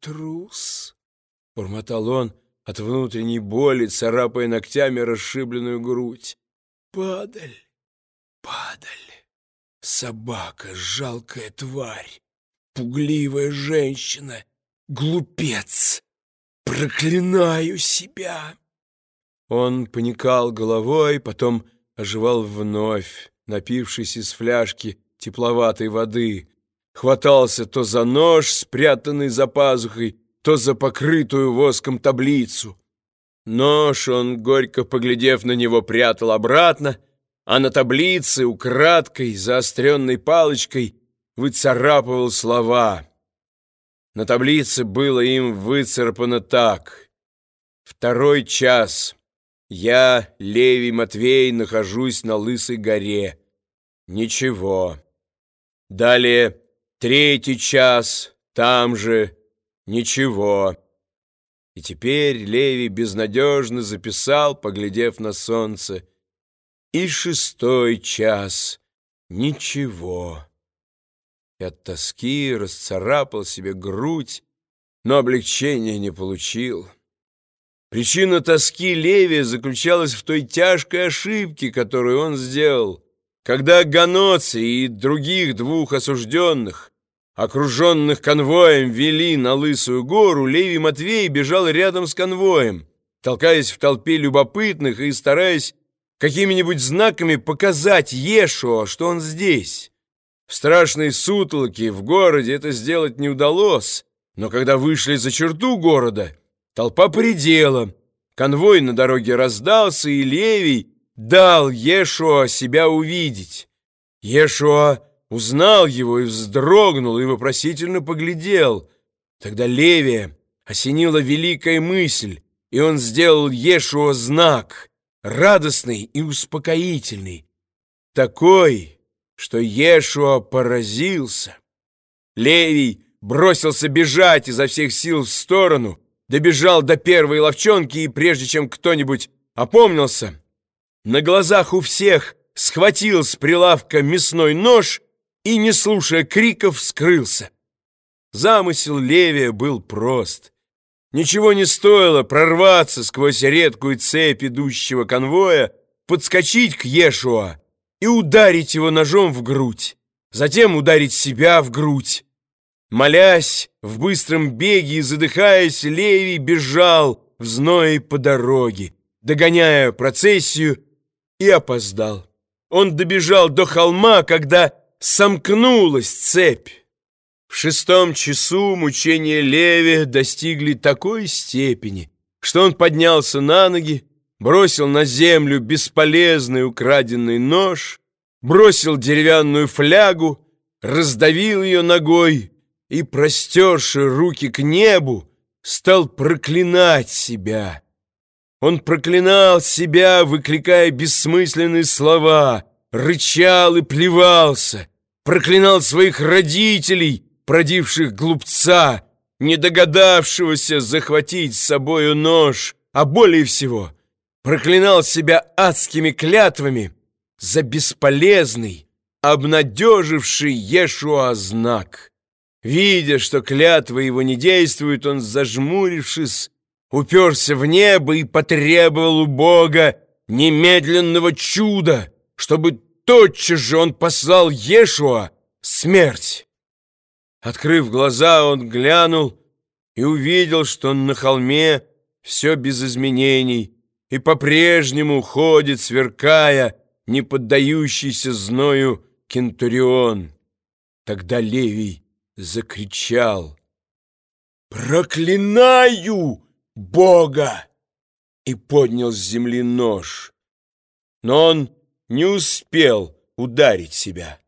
трус!» — бормотал он от внутренней боли, царапая ногтями расшибленную грудь. «Падаль! Падаль! Собака, жалкая тварь, пугливая женщина, глупец! Проклинаю себя!» Он поникал головой, потом оживал вновь, напившись из фляжки тепловатой воды, хватался то за нож, спрятанный за пазухой, то за покрытую воском таблицу. Нож он, горько поглядев на него, прятал обратно, а на таблице украдкой, заостренной палочкой, выцарапывал слова. На таблице было им выцарапано так. «Второй час. Я, Левий Матвей, нахожусь на Лысой горе. Ничего. Далее третий час, там же. Ничего. И теперь Левий безнадежно записал, поглядев на солнце. И шестой час. Ничего. И от тоски расцарапал себе грудь, но облегчения не получил. Причина тоски Левия заключалась в той тяжкой ошибке, которую он сделал, когда Ганоци и других двух осужденных, окруженных конвоем, вели на Лысую гору, Левий Матвей бежал рядом с конвоем, толкаясь в толпе любопытных и стараясь какими-нибудь знаками показать Ешуа, что он здесь. В страшной сутолоке в городе это сделать не удалось, но когда вышли за черту города — Толпа предела. Конвой на дороге раздался, и Левий дал Ешуа себя увидеть. Ешуа узнал его и вздрогнул, и вопросительно поглядел. Тогда Левия осенила великая мысль, и он сделал Ешуа знак, радостный и успокоительный, такой, что Ешуа поразился. Левий бросился бежать изо всех сил в сторону, добежал до первой ловчонки, и прежде чем кто-нибудь опомнился, на глазах у всех схватил с прилавка мясной нож и, не слушая криков, скрылся. Замысел Левия был прост. Ничего не стоило прорваться сквозь редкую цепь идущего конвоя, подскочить к Ешуа и ударить его ножом в грудь, затем ударить себя в грудь, Молясь, в быстром беге и задыхаясь, Левий бежал в зной по дороге, догоняя процессию, и опоздал. Он добежал до холма, когда сомкнулась цепь. В шестом часу мучения Леви достигли такой степени, что он поднялся на ноги, бросил на землю бесполезный украденный нож, бросил деревянную флягу, раздавил ее ногой, и, простерши руки к небу, стал проклинать себя. Он проклинал себя, выкликая бессмысленные слова, рычал и плевался, проклинал своих родителей, продивших глупца, не догадавшегося захватить с собою нож, а более всего проклинал себя адскими клятвами за бесполезный, обнадеживший Ешуа знак. Видя, что клятва его не действует, он, зажмурившись, уперся в небо и потребовал у Бога немедленного чуда, чтобы тотчас же он послал Ешуа смерть. Открыв глаза, он глянул и увидел, что на холме все без изменений и по-прежнему ходит, сверкая, не поддающийся зною кентурион. Тогда Левий закричал «Проклинаю Бога!» и поднял с земли нож. Но он не успел ударить себя.